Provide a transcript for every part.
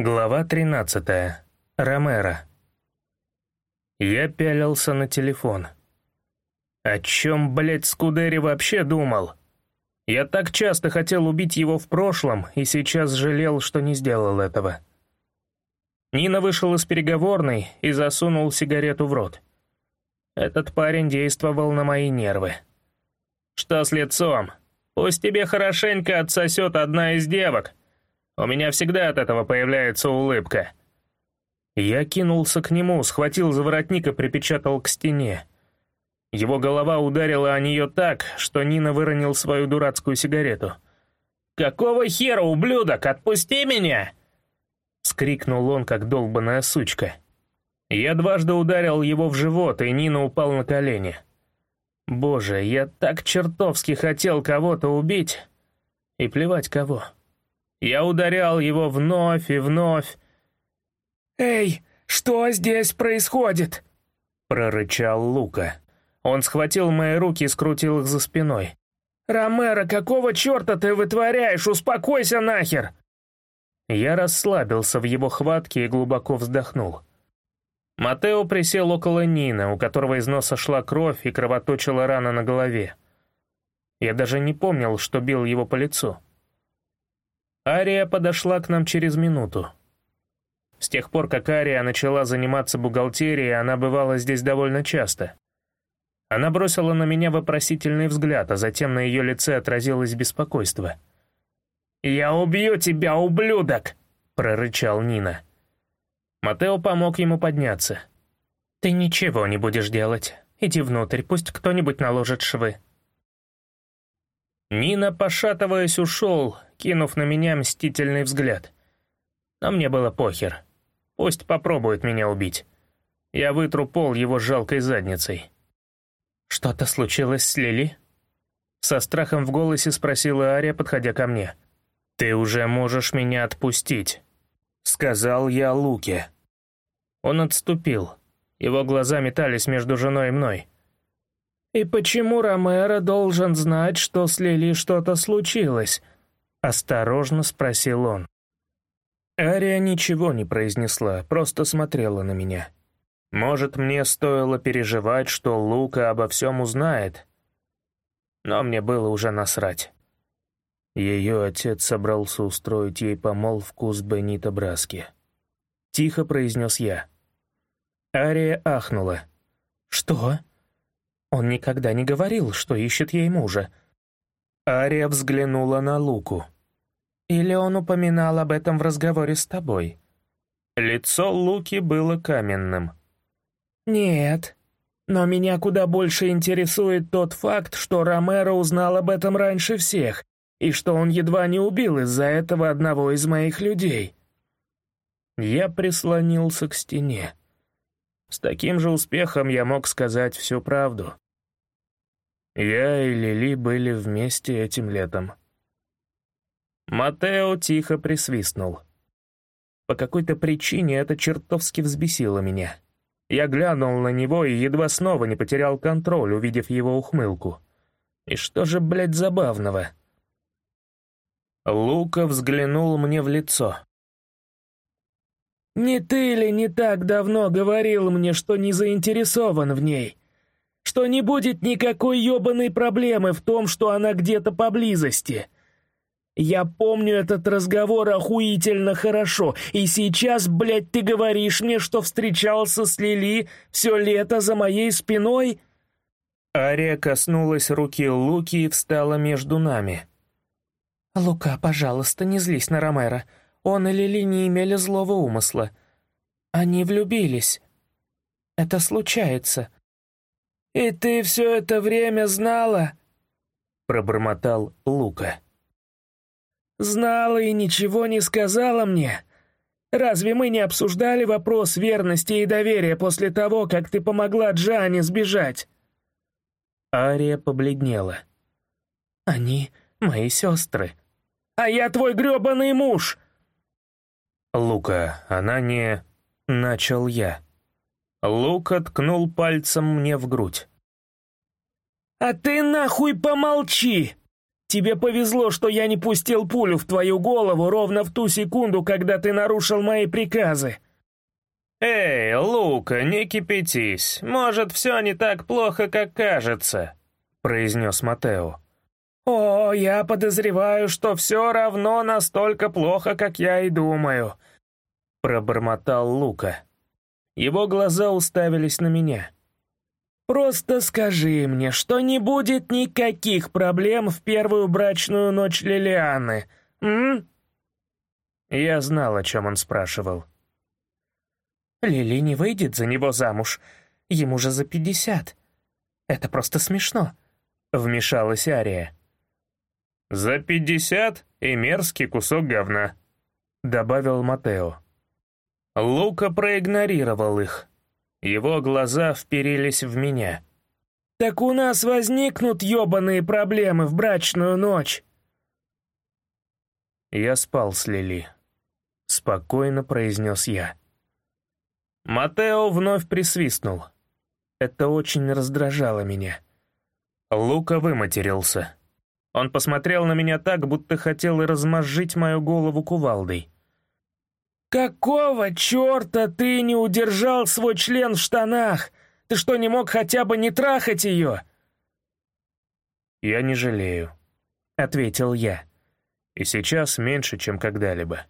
Глава 13. Ромеро. Я пялился на телефон. О чем, блядь, Скудери вообще думал? Я так часто хотел убить его в прошлом и сейчас жалел, что не сделал этого. Нина вышел из переговорной и засунул сигарету в рот. Этот парень действовал на мои нервы. «Что с лицом? Пусть тебе хорошенько отсосет одна из девок», у меня всегда от этого появляется улыбка. Я кинулся к нему, схватил за воротник и припечатал к стене. Его голова ударила о нее так, что Нина выронил свою дурацкую сигарету. «Какого хера, ублюдок, отпусти меня!» Скрикнул он, как долбаная сучка. Я дважды ударил его в живот, и Нина упал на колени. Боже, я так чертовски хотел кого-то убить. И плевать кого. Я ударял его вновь и вновь. «Эй, что здесь происходит?» — прорычал Лука. Он схватил мои руки и скрутил их за спиной. «Ромеро, какого черта ты вытворяешь? Успокойся нахер!» Я расслабился в его хватке и глубоко вздохнул. Матео присел около Нины, у которого из носа шла кровь и кровоточила рана на голове. Я даже не помнил, что бил его по лицу. Ария подошла к нам через минуту. С тех пор, как Ария начала заниматься бухгалтерией, она бывала здесь довольно часто. Она бросила на меня вопросительный взгляд, а затем на ее лице отразилось беспокойство. «Я убью тебя, ублюдок!» — прорычал Нина. Матео помог ему подняться. «Ты ничего не будешь делать. Иди внутрь, пусть кто-нибудь наложит швы». Нина, пошатываясь, ушел, кинув на меня мстительный взгляд. Но мне было похер. Пусть попробует меня убить. Я вытру пол его жалкой задницей. «Что-то случилось с Лили?» Со страхом в голосе спросила Ария, подходя ко мне. «Ты уже можешь меня отпустить», — сказал я Луке. Он отступил. Его глаза метались между женой и мной. «И почему Ромеро должен знать, что с Лили что-то случилось?» — осторожно спросил он. Ария ничего не произнесла, просто смотрела на меня. Может, мне стоило переживать, что Лука обо всем узнает. Но мне было уже насрать. Ее отец собрался устроить ей помолвку с Бенито Браски. Тихо произнес я. Ария ахнула. «Что? Он никогда не говорил, что ищет ей мужа. Ария взглянула на Луку. «Или он упоминал об этом в разговоре с тобой?» Лицо Луки было каменным. «Нет, но меня куда больше интересует тот факт, что Ромеро узнал об этом раньше всех, и что он едва не убил из-за этого одного из моих людей». Я прислонился к стене. С таким же успехом я мог сказать всю правду. Я и Лили были вместе этим летом. Матео тихо присвистнул. По какой-то причине это чертовски взбесило меня. Я глянул на него и едва снова не потерял контроль, увидев его ухмылку. И что же, блядь, забавного? Лука взглянул мне в лицо. «Не ты ли не так давно говорил мне, что не заинтересован в ней?» Что не будет никакой ёбаной проблемы в том, что она где-то поблизости. Я помню этот разговор охуительно хорошо, и сейчас, блядь, ты говоришь мне, что встречался с Лили все лето за моей спиной?» Ария коснулась руки Луки и встала между нами. «Лука, пожалуйста, не злись на Ромеро. Он и Лили не имели злого умысла. Они влюбились. Это случается. «И ты все это время знала?» — пробормотал Лука. «Знала и ничего не сказала мне? Разве мы не обсуждали вопрос верности и доверия после того, как ты помогла Джане сбежать?» Ария побледнела. «Они мои сестры». «А я твой гребаный муж!» «Лука, она не...» — начал я. Лука ткнул пальцем мне в грудь. «А ты нахуй помолчи!» Тебе повезло, что я не пустил пулю в твою голову ровно в ту секунду, когда ты нарушил мои приказы». «Эй, Лука, не кипятись. Может, все не так плохо, как кажется», — произнес Матео. «О, я подозреваю, что все равно настолько плохо, как я и думаю», — пробормотал Лука. Его глаза уставились на меня. «Просто скажи мне, что не будет никаких проблем в первую брачную ночь Лилианы, м?» Я знал, о чем он спрашивал. Лили не выйдет за него замуж. Ему же за пятьдесят. Это просто смешно», — вмешалась Ария. «За пятьдесят и мерзкий кусок говна», — добавил Матео. Лука проигнорировал их. Его глаза вперились в меня. «Так у нас возникнут ёбаные проблемы в брачную ночь!» Я спал с Лили. Спокойно произнес я. Матео вновь присвистнул. Это очень раздражало меня. Лука выматерился. Он посмотрел на меня так, будто хотел размозжить мою голову кувалдой. «Какого черта ты не удержал свой член в штанах? Ты что, не мог хотя бы не трахать ее?» «Я не жалею», — ответил я. «И сейчас меньше, чем когда-либо».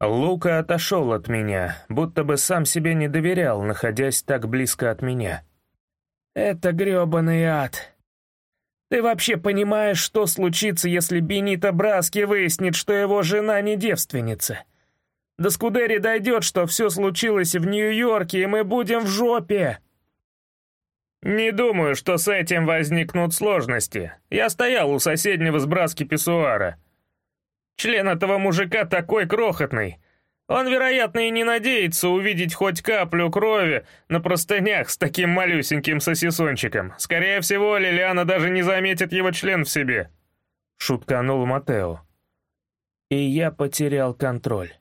Лука отошел от меня, будто бы сам себе не доверял, находясь так близко от меня. «Это грёбаный ад. Ты вообще понимаешь, что случится, если Бенита Браски выяснит, что его жена не девственница?» До Скудери дойдет, что все случилось в Нью-Йорке, и мы будем в жопе!» «Не думаю, что с этим возникнут сложности. Я стоял у соседнего сбраски писсуара. Член этого мужика такой крохотный. Он, вероятно, и не надеется увидеть хоть каплю крови на простынях с таким малюсеньким сосисончиком. Скорее всего, Лилиана даже не заметит его член в себе». Шутканул Матео. И я потерял контроль.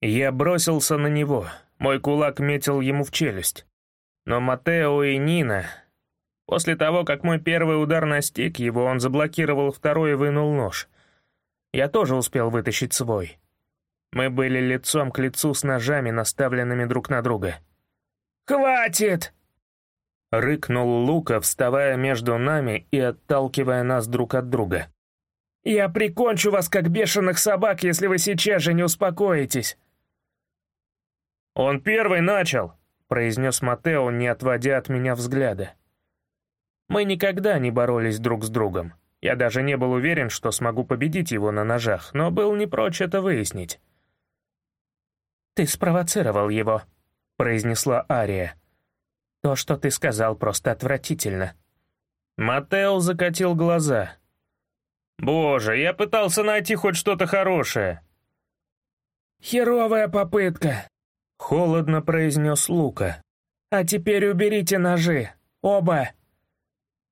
Я бросился на него, мой кулак метил ему в челюсть. Но Матео и Нина... После того, как мой первый удар настиг его, он заблокировал второй и вынул нож. Я тоже успел вытащить свой. Мы были лицом к лицу с ножами, наставленными друг на друга. «Хватит!» Рыкнул Лука, вставая между нами и отталкивая нас друг от друга. «Я прикончу вас, как бешеных собак, если вы сейчас же не успокоитесь!» «Он первый начал», — произнес Матео, не отводя от меня взгляда. Мы никогда не боролись друг с другом. Я даже не был уверен, что смогу победить его на ножах, но был не прочь это выяснить. «Ты спровоцировал его», — произнесла Ария. «То, что ты сказал, просто отвратительно». Матео закатил глаза. «Боже, я пытался найти хоть что-то хорошее». «Херовая попытка», — холодно произнес Лука. «А теперь уберите ножи. Оба!»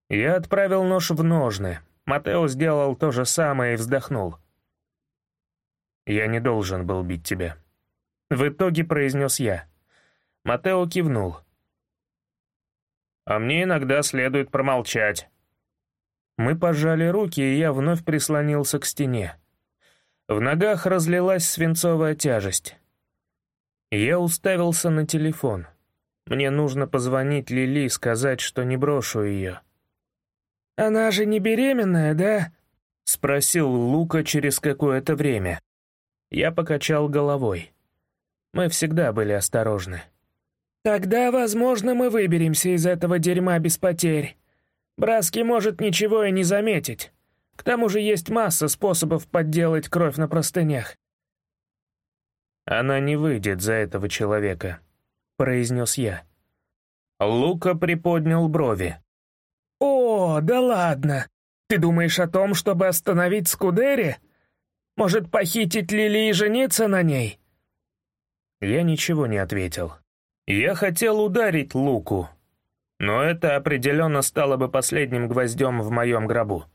Я отправил нож в ножны. Матео сделал то же самое и вздохнул. «Я не должен был бить тебя». В итоге произнес я. Матео кивнул. «А мне иногда следует промолчать». Мы пожали руки, и я вновь прислонился к стене. В ногах разлилась свинцовая тяжесть. Я уставился на телефон. Мне нужно позвонить Лили и сказать, что не брошу ее. «Она же не беременная, да?» — спросил Лука через какое-то время. Я покачал головой. Мы всегда были осторожны. «Тогда, возможно, мы выберемся из этого дерьма без потерь. Браски может ничего и не заметить. К тому же есть масса способов подделать кровь на простынях. «Она не выйдет за этого человека», — произнес я. Лука приподнял брови. «О, да ладно! Ты думаешь о том, чтобы остановить Скудери? Может, похитить Лили и жениться на ней?» Я ничего не ответил. Я хотел ударить Луку, но это определенно стало бы последним гвоздем в моем гробу.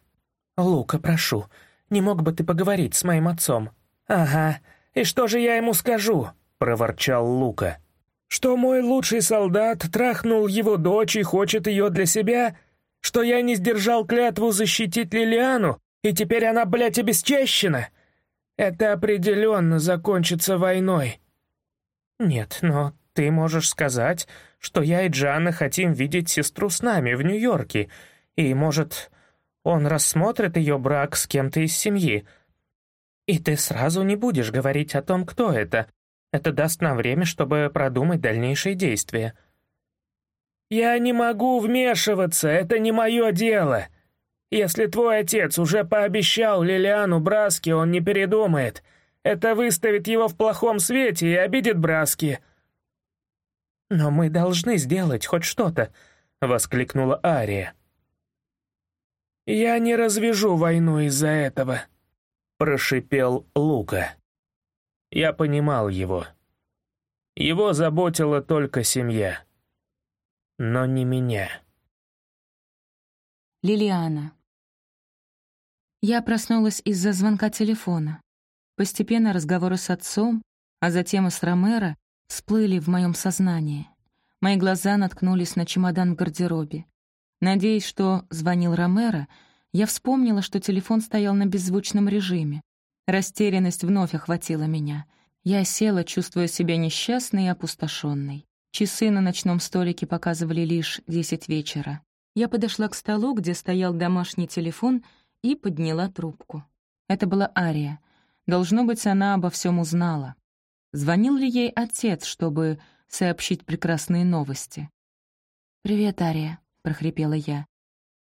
«Лука, прошу, не мог бы ты поговорить с моим отцом?» «Ага, «И что же я ему скажу?» — проворчал Лука. «Что мой лучший солдат трахнул его дочь и хочет ее для себя? Что я не сдержал клятву защитить Лилиану, и теперь она, блядь, обесчещена? Это определенно закончится войной». «Нет, но ты можешь сказать, что я и Джанна хотим видеть сестру с нами в Нью-Йорке, и, может, он рассмотрит ее брак с кем-то из семьи. И ты сразу не будешь говорить о том, кто это. Это даст нам время, чтобы продумать дальнейшие действия». «Я не могу вмешиваться, это не мое дело. Если твой отец уже пообещал Лилиану Браски, он не передумает. Это выставит его в плохом свете и обидит Браски». «Но мы должны сделать хоть что-то», — воскликнула Ария. «Я не развяжу войну из-за этого», — прошипел Лука. Я понимал его. Его заботила только семья. Но не меня. Лилиана. Я проснулась из-за звонка телефона. Постепенно разговоры с отцом, а затем и с Ромеро всплыли в моем сознании. Мои глаза наткнулись на чемодан в гардеробе. Надеясь, что звонил Ромеро, я вспомнила, что телефон стоял на беззвучном режиме. Растерянность вновь охватила меня. Я села, чувствуя себя несчастной и опустошенной. Часы на ночном столике показывали лишь десять вечера. Я подошла к столу, где стоял домашний телефон, и подняла трубку. Это была Ария. Должно быть, она обо всем узнала. Звонил ли ей отец, чтобы сообщить прекрасные новости? «Привет, Ария», — прохрипела я.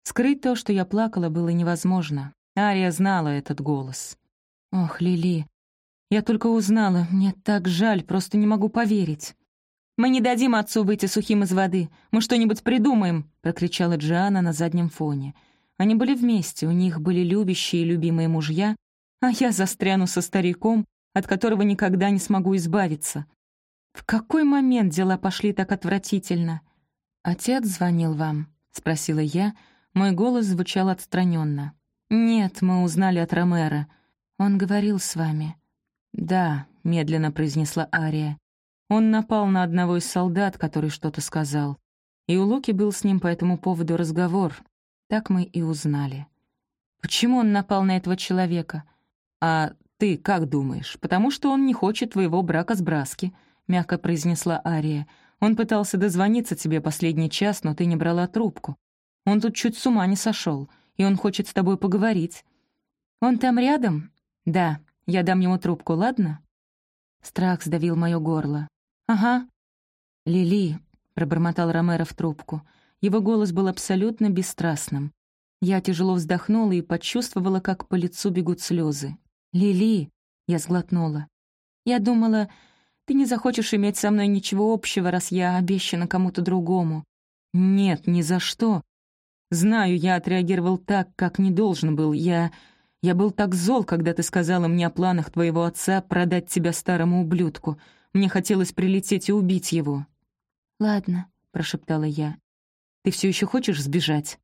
Скрыть то, что я плакала, было невозможно. Ария знала этот голос. «Ох, Лили, я только узнала, мне так жаль, просто не могу поверить». «Мы не дадим отцу выйти сухим из воды. Мы что-нибудь придумаем!» — прокричала Джиана на заднем фоне. Они были вместе, у них были любящие и любимые мужья, а я застряну со стариком, от которого никогда не смогу избавиться. В какой момент дела пошли так отвратительно? «Отец звонил вам?» — спросила я. Мой голос звучал отстраненно. «Нет, мы узнали от Ромера. Он говорил с вами». «Да», — медленно произнесла Ария. «Он напал на одного из солдат, который что-то сказал. И у Луки был с ним по этому поводу разговор. Так мы и узнали». «Почему он напал на этого человека?» «А ты как думаешь? Потому что он не хочет твоего брака с Браски», — мягко произнесла Ария. «Он пытался дозвониться тебе последний час, но ты не брала трубку. Он тут чуть с ума не сошел, и он хочет с тобой поговорить». «Он там рядом?» «Да, я дам ему трубку, ладно?» Страх сдавил мое горло. «Ага». «Лили», — пробормотал Ромеро в трубку. Его голос был абсолютно бесстрастным. Я тяжело вздохнула и почувствовала, как по лицу бегут слезы. «Лили!» — я сглотнула. «Я думала, ты не захочешь иметь со мной ничего общего, раз я обещана кому-то другому». «Нет, ни за что. Знаю, я отреагировал так, как не должен был. Я... Я был так зол, когда ты сказала мне о планах твоего отца продать тебя старому ублюдку. Мне хотелось прилететь и убить его». «Ладно», — прошептала я. «Ты все еще хочешь сбежать?»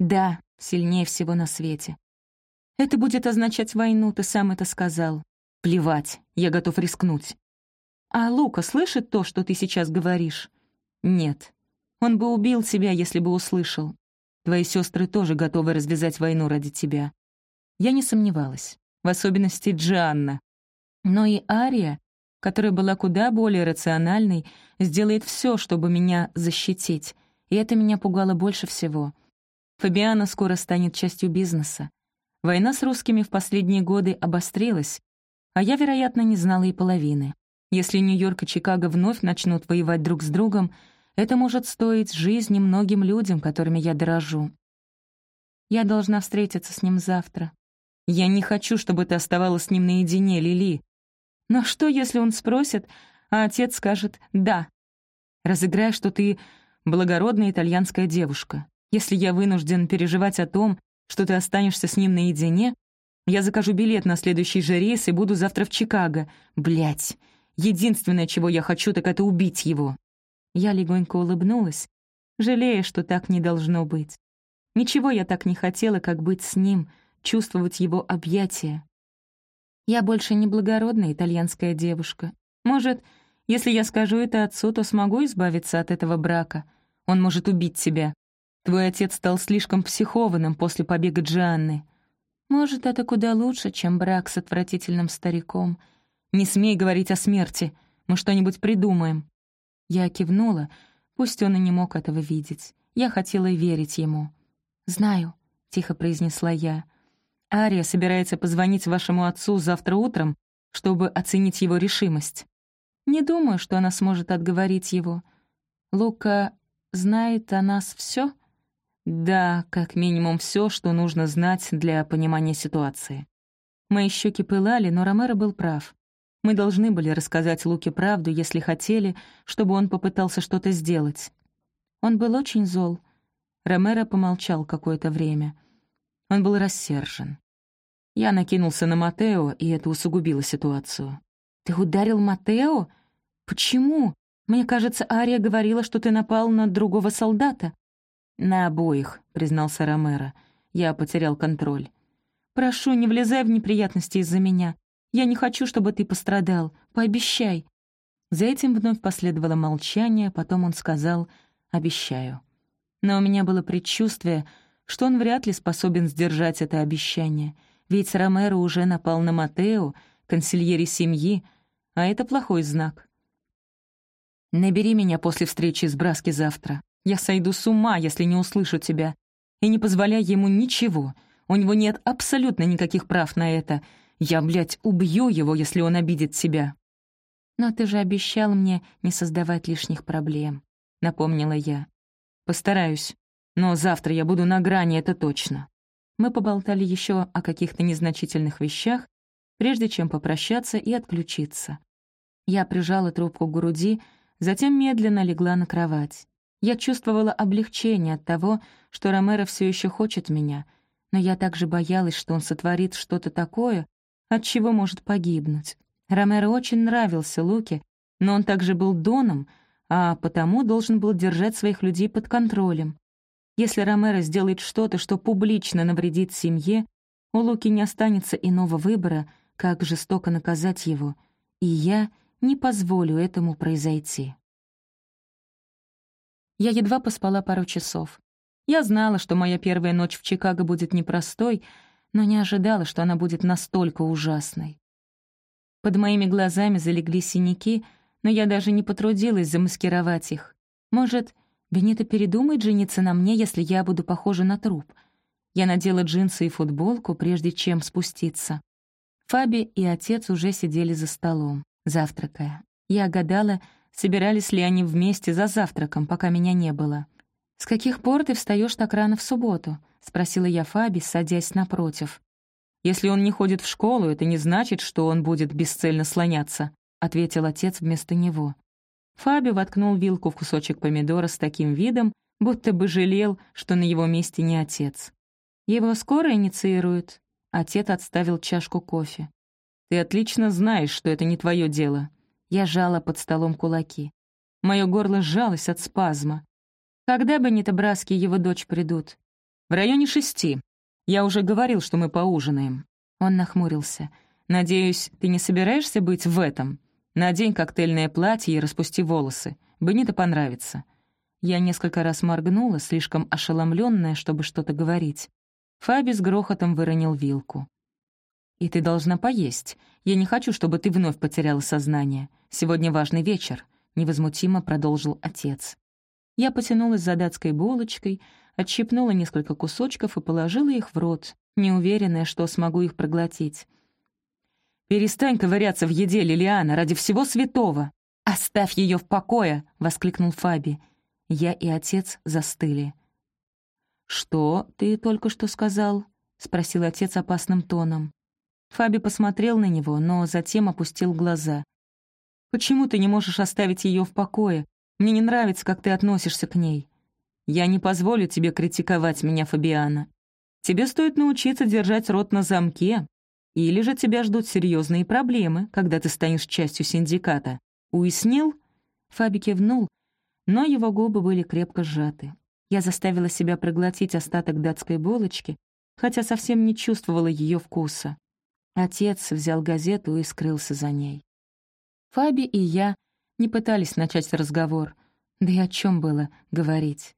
«Да, сильнее всего на свете. Это будет означать войну, ты сам это сказал. Плевать, я готов рискнуть. А Лука слышит то, что ты сейчас говоришь? Нет. Он бы убил тебя, если бы услышал. Твои сестры тоже готовы развязать войну ради тебя. Я не сомневалась. В особенности Джанна. Но и Ария, которая была куда более рациональной, сделает все, чтобы меня защитить. И это меня пугало больше всего. Фабиана скоро станет частью бизнеса. Война с русскими в последние годы обострилась, а я, вероятно, не знала и половины. Если Нью-Йорк и Чикаго вновь начнут воевать друг с другом, это может стоить жизни многим людям, которыми я дорожу. Я должна встретиться с ним завтра. Я не хочу, чтобы ты оставалась с ним наедине, Лили. Но что, если он спросит, а отец скажет «да»? Разыграй, что ты благородная итальянская девушка. Если я вынужден переживать о том, что ты останешься с ним наедине, я закажу билет на следующий же рейс и буду завтра в Чикаго. Блять, единственное, чего я хочу, так это убить его». Я легонько улыбнулась, жалея, что так не должно быть. Ничего я так не хотела, как быть с ним, чувствовать его объятия. Я больше не благородная итальянская девушка. Может, если я скажу это отцу, то смогу избавиться от этого брака. Он может убить себя. Твой отец стал слишком психованным после побега Джианны. Может, это куда лучше, чем брак с отвратительным стариком. Не смей говорить о смерти. Мы что-нибудь придумаем». Я кивнула, пусть он и не мог этого видеть. Я хотела верить ему. «Знаю», — тихо произнесла я. «Ария собирается позвонить вашему отцу завтра утром, чтобы оценить его решимость. Не думаю, что она сможет отговорить его. Лука знает о нас все? Да, как минимум все, что нужно знать для понимания ситуации. Мои щеки пылали, но Ромеро был прав. Мы должны были рассказать Луке правду, если хотели, чтобы он попытался что-то сделать. Он был очень зол. Ромеро помолчал какое-то время. Он был рассержен. Я накинулся на Матео, и это усугубило ситуацию. «Ты ударил Матео? Почему? Мне кажется, Ария говорила, что ты напал на другого солдата». «На обоих», — признался Ромеро. Я потерял контроль. «Прошу, не влезай в неприятности из-за меня. Я не хочу, чтобы ты пострадал. Пообещай». За этим вновь последовало молчание, потом он сказал «обещаю». Но у меня было предчувствие, что он вряд ли способен сдержать это обещание, ведь Ромеро уже напал на Матео, консильери семьи, а это плохой знак. «Набери меня после встречи с Браски завтра. Я сойду с ума, если не услышу тебя. И не позволяй ему ничего. У него нет абсолютно никаких прав на это. Я, блядь, убью его, если он обидит тебя». «Но ты же обещал мне не создавать лишних проблем», — напомнила я. «Постараюсь. Но завтра я буду на грани, это точно». Мы поболтали еще о каких-то незначительных вещах, прежде чем попрощаться и отключиться. Я прижала трубку к груди, затем медленно легла на кровать. Я чувствовала облегчение от того, что Ромеро все еще хочет меня, но я также боялась, что он сотворит что-то такое, от чего может погибнуть. Ромеро очень нравился Луке, но он также был Доном, а потому должен был держать своих людей под контролем. Если Ромеро сделает что-то, что публично навредит семье, у Луки не останется иного выбора, как жестоко наказать его, и я не позволю этому произойти. Я едва поспала пару часов. Я знала, что моя первая ночь в Чикаго будет непростой, но не ожидала, что она будет настолько ужасной. Под моими глазами залегли синяки, но я даже не потрудилась замаскировать их. Может, Бенито передумает жениться на мне, если я буду похожа на труп. Я надела джинсы и футболку, прежде чем спуститься. Фаби и отец уже сидели за столом, завтракая. Я гадала, собирались ли они вместе за завтраком, пока меня не было. «С каких пор ты встаешь так рано в субботу?» — спросила я Фаби, садясь напротив. «Если он не ходит в школу, это не значит, что он будет бесцельно слоняться», — ответил отец вместо него. Фаби воткнул вилку в кусочек помидора с таким видом, будто бы жалел, что на его месте не отец. «Его скоро инициируют?» Отец отставил чашку кофе. «Ты отлично знаешь, что это не твое дело». Я жала под столом кулаки. Мое горло сжалось от спазма. Когда бы Нитабраски и его дочь придут? В районе шести. Я уже говорил, что мы поужинаем. Он нахмурился. «Надеюсь, ты не собираешься быть в этом? Надень коктейльное платье и распусти волосы. Бенито понравится». Я несколько раз моргнула, слишком ошеломленная, чтобы что-то говорить. Фаби с грохотом выронил вилку. «И ты должна поесть. Я не хочу, чтобы ты вновь потеряла сознание. Сегодня важный вечер», — невозмутимо продолжил отец. Я потянулась за датской булочкой, отщипнула несколько кусочков и положила их в рот, неуверенная, что смогу их проглотить. «Перестань ковыряться в еде, Лилиана, ради всего святого!» «Оставь ее в покое!» — воскликнул Фаби. Я и отец застыли. «Что ты только что сказал?» — спросил отец опасным тоном. Фаби посмотрел на него, но затем опустил глаза. «Почему ты не можешь оставить ее в покое? Мне не нравится, как ты относишься к ней. Я не позволю тебе критиковать меня, Фабиана. Тебе стоит научиться держать рот на замке, или же тебя ждут серьезные проблемы, когда ты станешь частью синдиката. Уяснил?» Фаби кивнул, но его губы были крепко сжаты. Я заставила себя проглотить остаток датской булочки, хотя совсем не чувствовала ее вкуса. Отец взял газету и скрылся за ней. Фаби и я не пытались начать разговор, да и о чем было говорить.